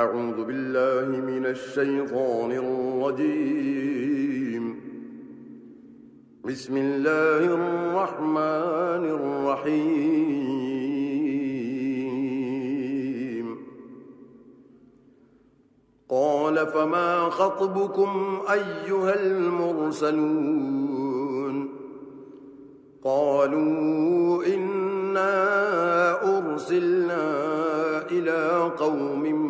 أعوذ بالله من الشيطان الرجيم. بسم الله الرحمن الرحيم. قال فما خطبكم أيها المرسلون؟ قالوا إنا أرسلنا إلى قوم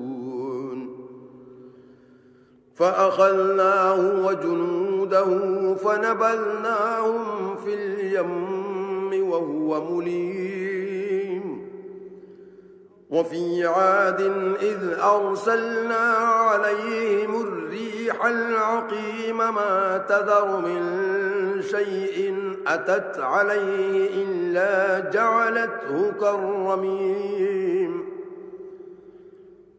فأخذناه وجنوده فنبلناهم في اليم وهو مليم. وفي عاد إذ أرسلنا عليهم الريح العقيم ما تذر من شيء أتت عليه إلا جعلته كالرميم.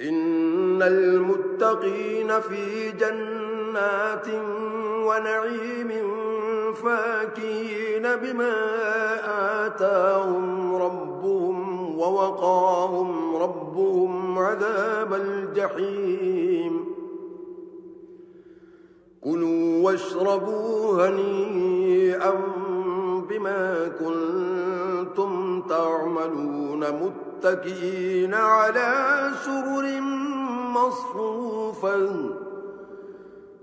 إن المتقين في جنات ونعيم فاكين بما آتاهم ربهم ووقاهم ربهم عذاب الجحيم. كلوا واشربوا هنيئا بما كنتم تعملون متكئين على سرر مصفوفا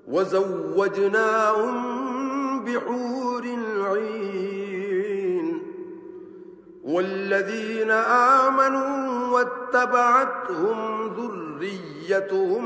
وزوجناهم بحور العين والذين آمنوا واتبعتهم ذريتهم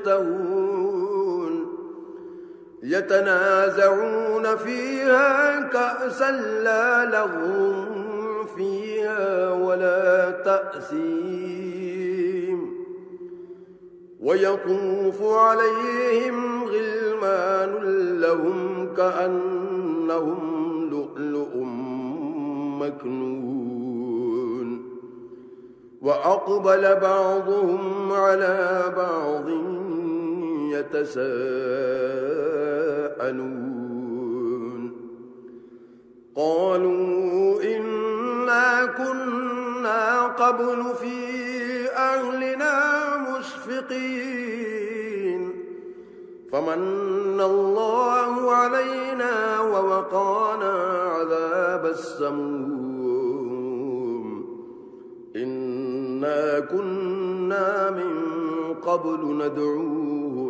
يستوون. يتنازعون فيها كأسا لا لهم فيها ولا تأثيم. ويطوف عليهم غلمان لهم كأنهم لؤلؤ مكنون. وأقبل بعضهم على بعض يتساءلون. قالوا إنا كنا قبل في أهلنا مشفقين. فمن الله علينا ووقانا عذاب السموم. إنا كنا من قبل ندعوه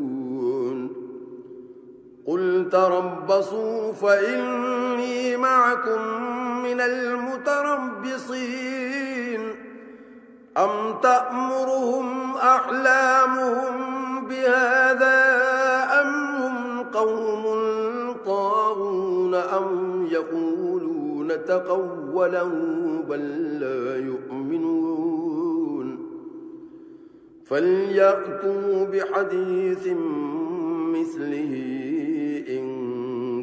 قل تربصوا فإني معكم من المتربصين أم تأمرهم أحلامهم بهذا أم هم قوم طاغون أم يقولون تقولا بل لا يؤمنون فليأتوا بحديث مثله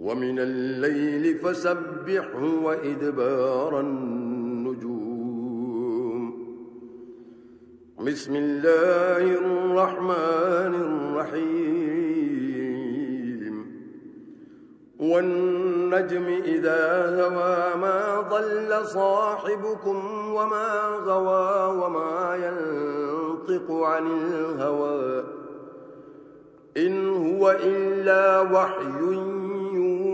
ومن الليل فسبحه وإدبار النجوم. بسم الله الرحمن الرحيم. والنجم إذا هوى ما ضل صاحبكم وما غوى وما ينطق عن الهوى. إن هو إلا وحي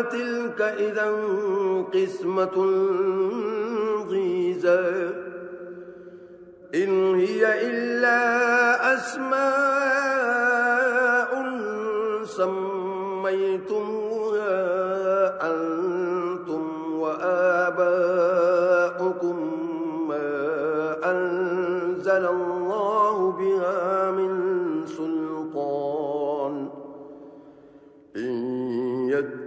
تلك إذا قسمة ضيزا إن هي إلا أسماء سميتمها أنت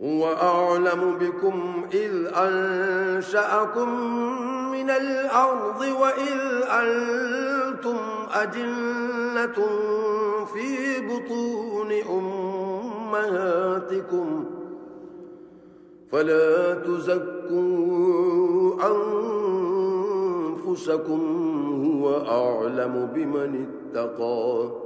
وأعلم بكم إذ أنشأكم من الأرض وإذ أنتم أجنة في بطون أمهاتكم فلا تزكوا أنفسكم هو أعلم بمن اتقى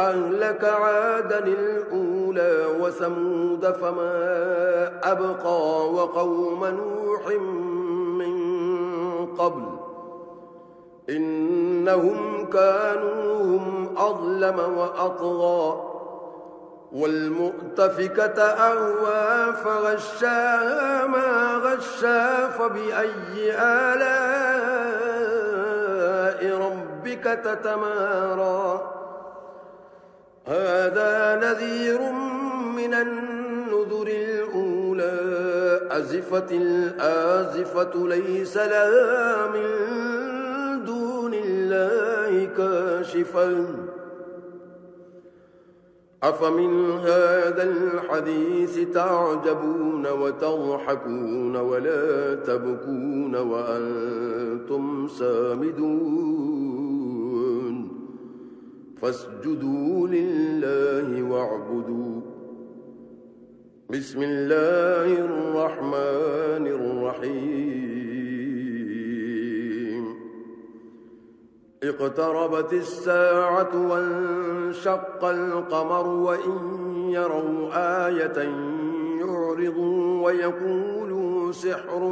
أهلك عادا الأولى وثمود فما أبقى وقوم نوح من قبل إنهم كانوا هم أظلم وأطغى والمؤتفكة أهوى فغشاها ما غشا فبأي آلاء ربك تتمارى هذا نذير من النذر الأولى. أزفت الآزفة ليس لها من دون الله كاشفا أفمن هذا الحديث تعجبون وتضحكون ولا تبكون وأنتم سامدون؟ فاسجدوا لله واعبدوا. بسم الله الرحمن الرحيم. اقتربت الساعة وانشق القمر وإن يروا آية يعرضوا ويقولوا سحر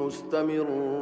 مستمر.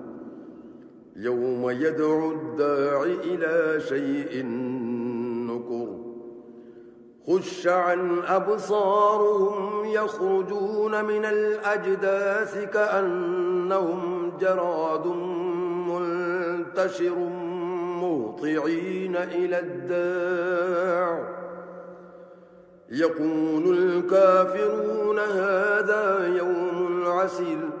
يوم يدعو الداعي إلى شيء نكر خش عن أبصارهم يخرجون من الأجداث كأنهم جراد منتشر مهطعين إلى الداع يقول الكافرون هذا يوم عسير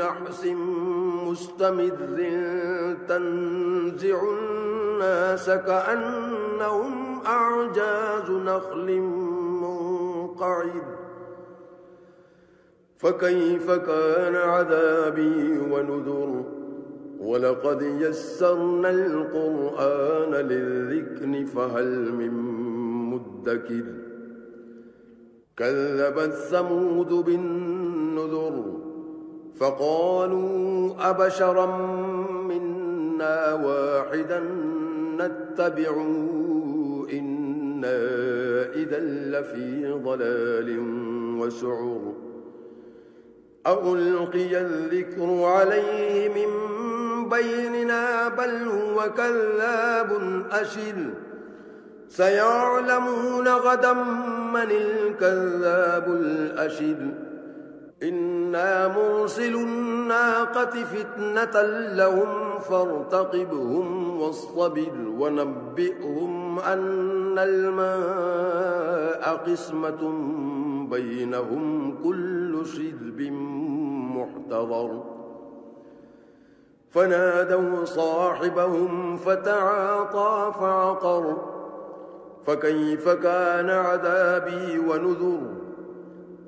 نحس مستمر تنزع الناس كأنهم أعجاز نخل منقعد فكيف كان عذابي ونذر ولقد يسرنا القرآن للذكر فهل من مدكر كذبت ثمود بالنذر فقالوا أبشرا منا واحدا نتبعه إنا إذا لفي ضلال وسعر ألقي الذكر عليه من بيننا بل هو كذاب اشل سيعلمون غدا من الكذاب الاشل إنا مرسل الناقة فتنة لهم فارتقبهم واصطبر ونبئهم أن الماء قسمة بينهم كل شذب محتضر فنادوا صاحبهم فتعاطى فعقر فكيف كان عذابي ونذر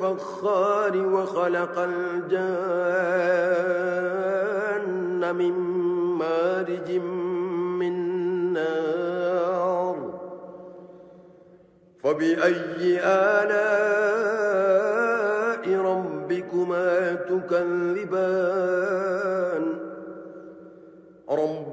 الفخار وخلق الجن من مارج من نار فبأي آلاء ربكما تكذبان؟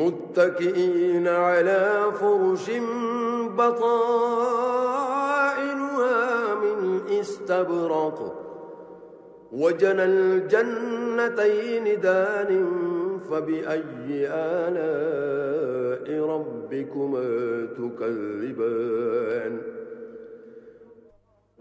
متكئين على فرش بطائنها من استبرق وجن الجنتين دان فبأي آلاء ربكما تكذبان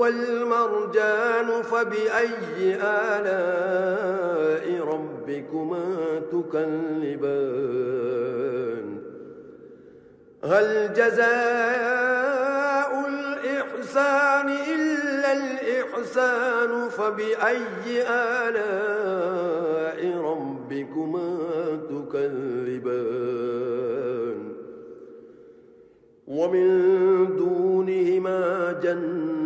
والمرجان فبأي آلاء ربكما تكلبان هل جزاء الإحسان إلا الإحسان فبأي آلاء ربكما تكلبان ومن دونهما جنة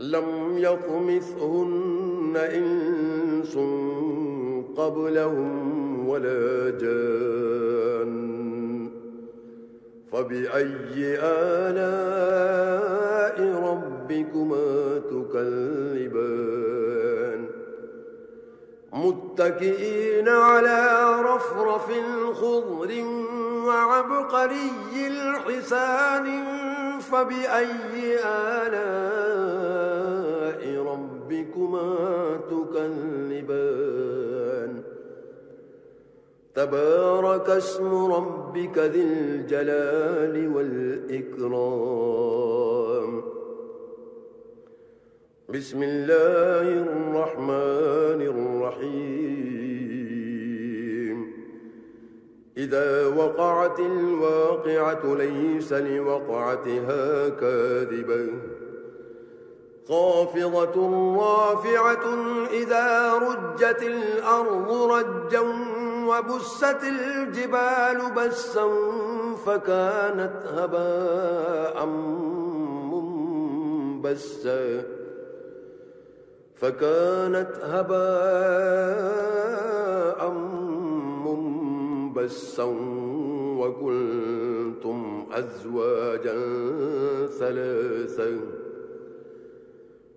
لم يطمثهن إنس قبلهم ولا جان فبأي آلاء ربكما تكلبان متكئين على رفرف خضر وعبقري الحسان فبأي آلاء ربكما تكذبان. تبارك اسم ربك ذي الجلال والإكرام. بسم الله الرحمن الرحيم. إذا وقعت الواقعة ليس لوقعتها كاذباً خافضة رافعة إذا رجت الأرض رجا وبست الجبال بسا فكانت هباء منبسا فكانت هباء منبسا وكنتم أزواجا ثلاثا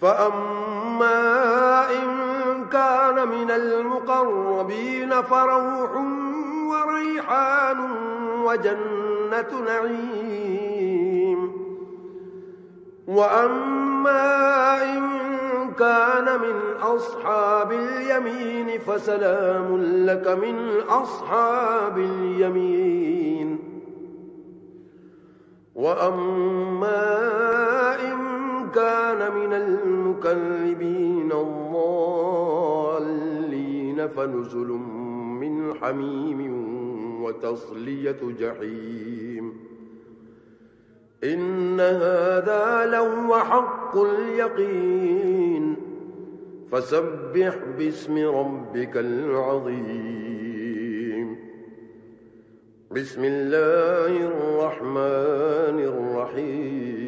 فأما إن كان من المقربين فروح وريحان وجنة نعيم وأما إن كان من أصحاب اليمين فسلام لك من أصحاب اليمين وأما كان من المكذبين الضالين فنزل من حميم وتصلية جحيم. إن هذا لهو حق اليقين. فسبح باسم ربك العظيم. بسم الله الرحمن الرحيم.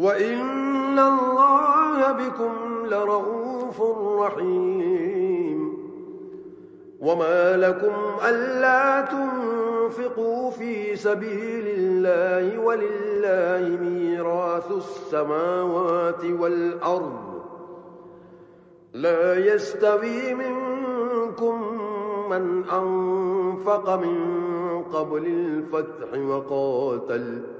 وَإِنَّ اللَّهَ بِكُمْ لَرَؤُوفٌ رَحِيمٌ وَمَا لَكُمْ أَلَّا تُنْفِقُوا فِي سَبِيلِ اللَّهِ وَلِلَّهِ مِيرَاثُ السَّمَاوَاتِ وَالْأَرْضِ لَا يَسْتَوِي مِنْكُمْ مَنْ أَنْفَقَ مِنْ قَبْلِ الْفَتْحِ وَقَاتَلَ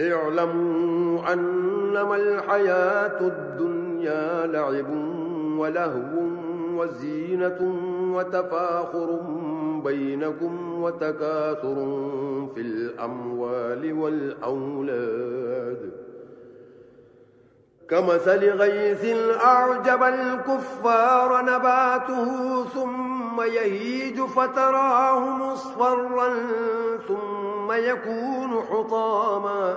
اعلموا أنما الحياة الدنيا لعب ولهو وزينة وتفاخر بينكم وتكاثر في الأموال والأولاد كمثل غيث أعجب الكفار نباته ثم يهيج فتراه مصفرا ثم يكون حطاما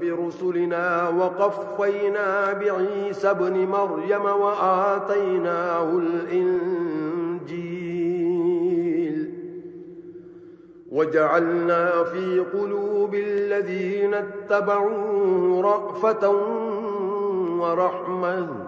برسلنا وقفينا بعيسى ابن مريم وآتيناه الإنجيل وجعلنا في قلوب الذين اتبعوا رأفة ورحمة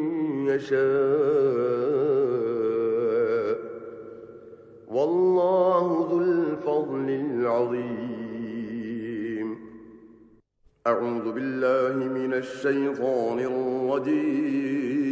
يشاء. والله ذو الفضل العظيم. أعوذ بالله من الشيطان الرجيم.